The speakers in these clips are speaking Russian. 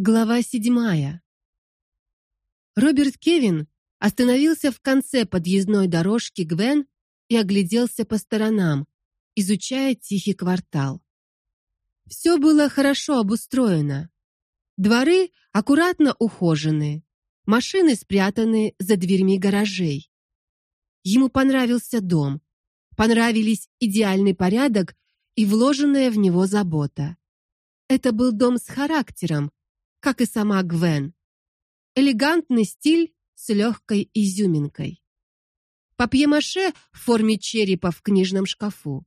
Глава седьмая. Роберт Кевин остановился в конце подъездной дорожки Гвен и огляделся по сторонам, изучая тихий квартал. Все было хорошо обустроено. Дворы аккуратно ухожены, машины спрятаны за дверьми гаражей. Ему понравился дом, понравились идеальный порядок и вложенная в него забота. Это был дом с характером, как и сама Гвен. Элегантный стиль с легкой изюминкой. Папье-маше в форме черепа в книжном шкафу.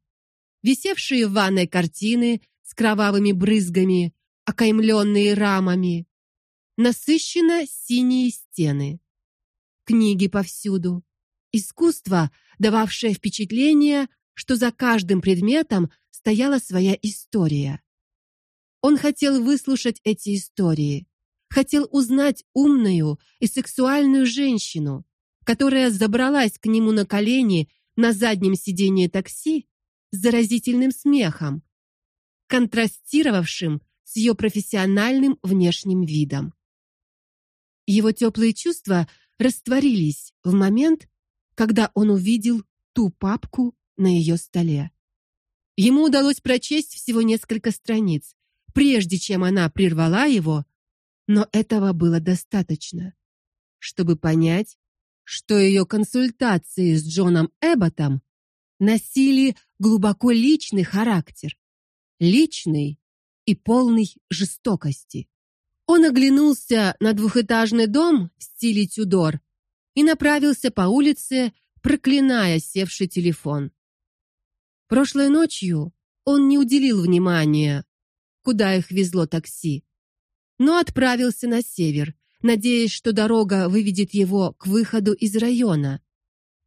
Висевшие в ванной картины с кровавыми брызгами, окаймленные рамами. Насыщенно синие стены. Книги повсюду. Искусство, дававшее впечатление, что за каждым предметом стояла своя история. Он хотел выслушать эти истории, хотел узнать умную и сексуальную женщину, которая забралась к нему на колени на заднем сиденье такси с заразительным смехом, контрастировавшим с ее профессиональным внешним видом. Его теплые чувства растворились в момент, когда он увидел ту папку на ее столе. Ему удалось прочесть всего несколько страниц, прежде чем она прервала его, но этого было достаточно, чтобы понять, что ее консультации с Джоном Эбботом носили глубоко личный характер, личный и полный жестокости. Он оглянулся на двухэтажный дом в стиле Тюдор и направился по улице, проклиная севший телефон. Прошлой ночью он не уделил внимания куда их везло такси, но отправился на север, надеясь, что дорога выведет его к выходу из района,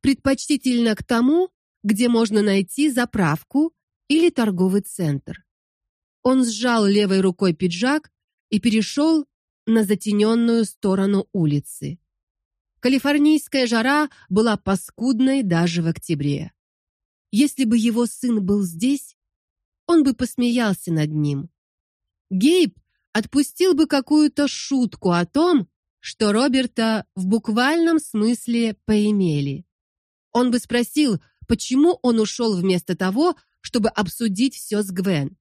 предпочтительно к тому, где можно найти заправку или торговый центр. Он сжал левой рукой пиджак и перешел на затененную сторону улицы. Калифорнийская жара была паскудной даже в октябре. Если бы его сын был здесь, он бы посмеялся над ним. Гейб отпустил бы какую-то шутку о том, что Роберта в буквальном смысле поимели. Он бы спросил, почему он ушел вместо того, чтобы обсудить все с Гвен.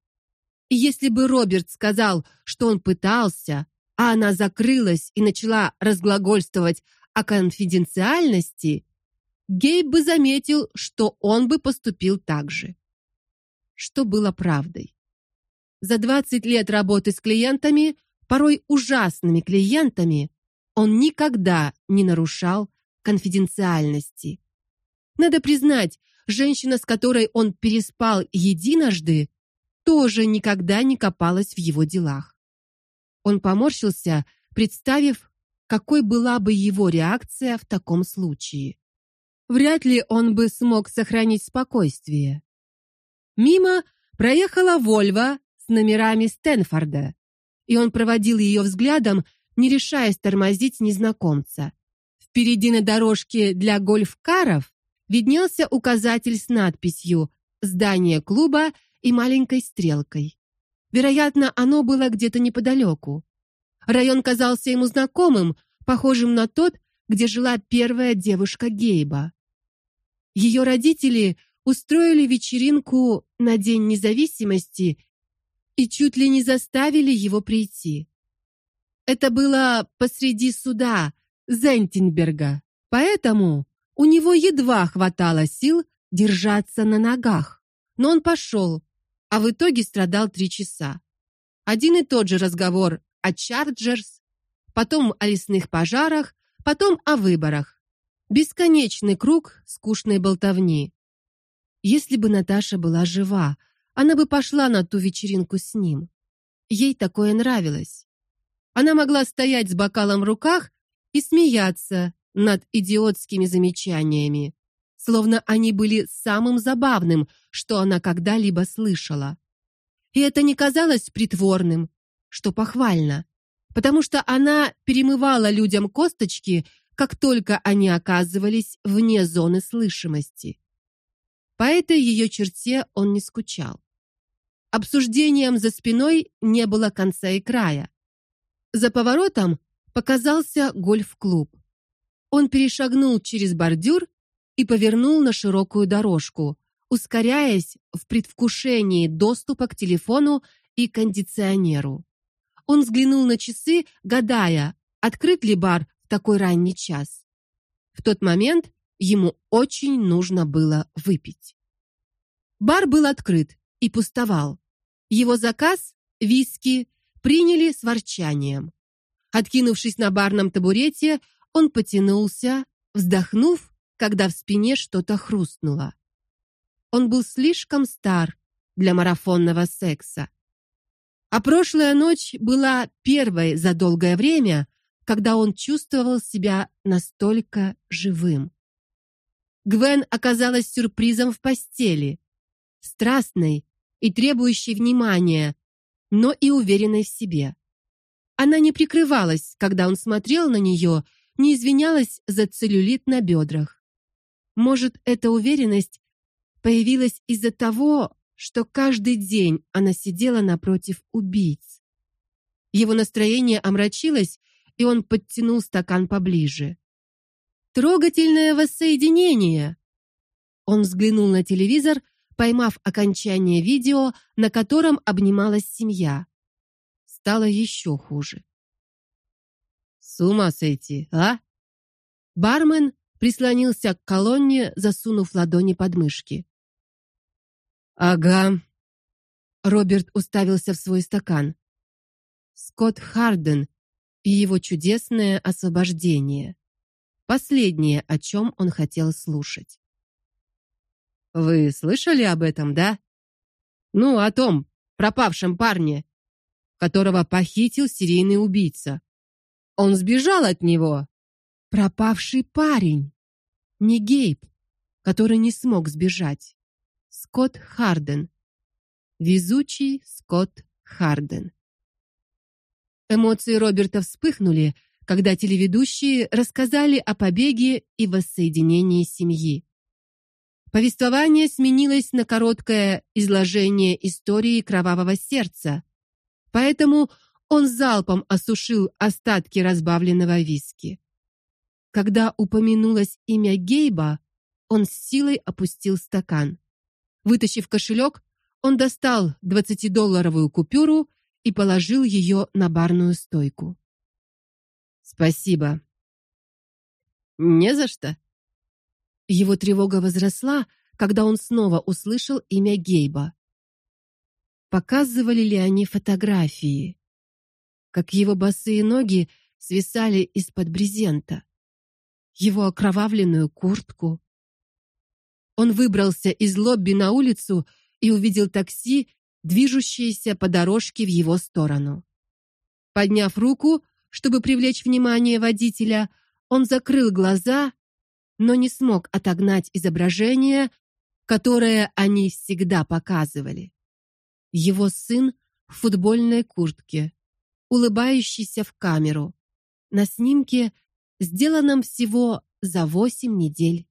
И если бы Роберт сказал, что он пытался, а она закрылась и начала разглагольствовать о конфиденциальности, Гейб бы заметил, что он бы поступил так же. Что было правдой. За 20 лет работы с клиентами, порой ужасными клиентами, он никогда не нарушал конфиденциальности. Надо признать, женщина, с которой он переспал единожды, тоже никогда не копалась в его делах. Он поморщился, представив, какой была бы его реакция в таком случае. Вряд ли он бы смог сохранить спокойствие. Мимо проехала Вольво с номерами Стэнфорда, и он проводил ее взглядом, не решаясь тормозить незнакомца. Впереди на дорожке для гольф-каров виднелся указатель с надписью «Здание клуба» и маленькой стрелкой. Вероятно, оно было где-то неподалеку. Район казался ему знакомым, похожим на тот, где жила первая девушка Гейба. Ее родители устроили вечеринку на День независимости и чуть ли не заставили его прийти. Это было посреди суда Зентенберга, поэтому у него едва хватало сил держаться на ногах. Но он пошел, а в итоге страдал три часа. Один и тот же разговор о Чарджерс, потом о лесных пожарах, потом о выборах. Бесконечный круг скучной болтовни. Если бы Наташа была жива, она бы пошла на ту вечеринку с ним. Ей такое нравилось. Она могла стоять с бокалом в руках и смеяться над идиотскими замечаниями, словно они были самым забавным, что она когда-либо слышала. И это не казалось притворным, что похвально, потому что она перемывала людям косточки, как только они оказывались вне зоны слышимости. По этой ее черте он не скучал. Обсуждениям за спиной не было конца и края. За поворотом показался гольф-клуб. Он перешагнул через бордюр и повернул на широкую дорожку, ускоряясь в предвкушении доступа к телефону и кондиционеру. Он взглянул на часы, гадая, открыт ли бар в такой ранний час. В тот момент ему очень нужно было выпить. Бар был открыт и пустовал. Его заказ виски приняли с ворчанием. Откинувшись на барном табурете, он потянулся, вздохнув, когда в спине что-то хрустнуло. Он был слишком стар для марафонного секса. А прошлая ночь была первой за долгое время, когда он чувствовал себя настолько живым. Гвен оказалась сюрпризом в постели, страстной и требующей внимания, но и уверенной в себе. Она не прикрывалась, когда он смотрел на нее, не извинялась за целлюлит на бедрах. Может, эта уверенность появилась из-за того, что каждый день она сидела напротив убийц. Его настроение омрачилось, и он подтянул стакан поближе. Трогательное воссоединение. Он взглянул на телевизор, поймав окончание видео, на котором обнималась семья. Стало еще хуже. С ума сойти, а? Бармен прислонился к колонне, засунув ладони под мышки. Ага. Роберт уставился в свой стакан. Скотт Харден и его чудесное освобождение. Последнее, о чем он хотел слушать. Вы слышали об этом, да? Ну, о том пропавшем парне, которого похитил серийный убийца. Он сбежал от него. Пропавший парень. Не Гейб, который не смог сбежать. Скотт Харден. Везучий Скотт Харден. Эмоции Роберта вспыхнули, когда телеведущие рассказали о побеге и воссоединении семьи. Повествование сменилось на короткое изложение истории кровавого сердца. Поэтому он залпом осушил остатки разбавленного виски. Когда упомянулось имя Гейба, он с силой опустил стакан. Вытащив кошелек, он достал двадцатидолларовую купюру и положил ее на барную стойку. Спасибо. Не за что. Его тревога возросла, когда он снова услышал имя Гейба. Показывали ли они фотографии? Как его босые ноги свисали из-под брезента, его окровавленную куртку. Он выбрался из лобби на улицу и увидел такси, движущееся по дорожке в его сторону. Подняв руку, чтобы привлечь внимание водителя, он закрыл глаза но не смог отогнать изображение, которое они всегда показывали. Его сын в футбольной куртке, улыбающийся в камеру, на снимке, сделанном всего за восемь недель